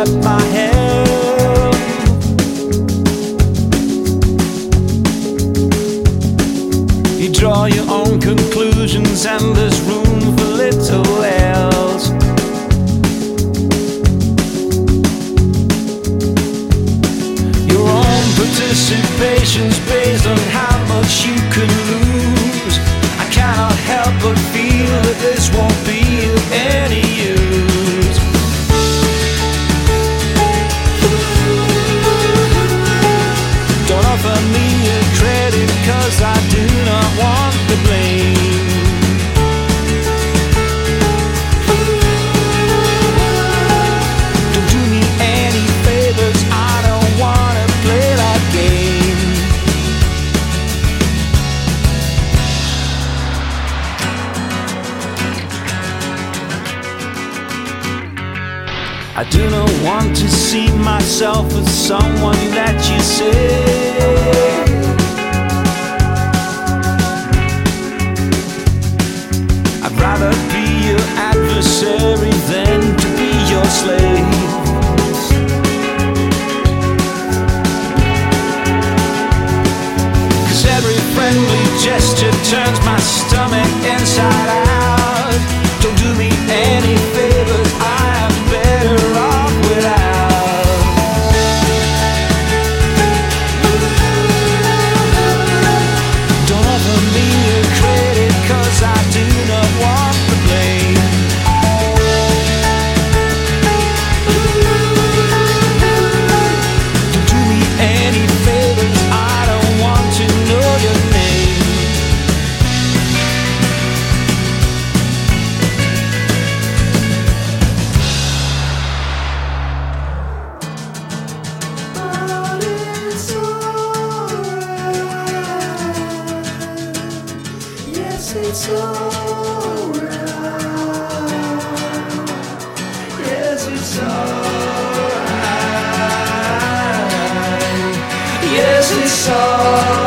accept my help. You draw your own conclusions, and there's room for little else. Your own participation's based on how much you can lose. I cannot help but feel that this won't I do not want to see myself as someone that you say. Yes, it's alright. Yes, it's alright. Yes, it's alright.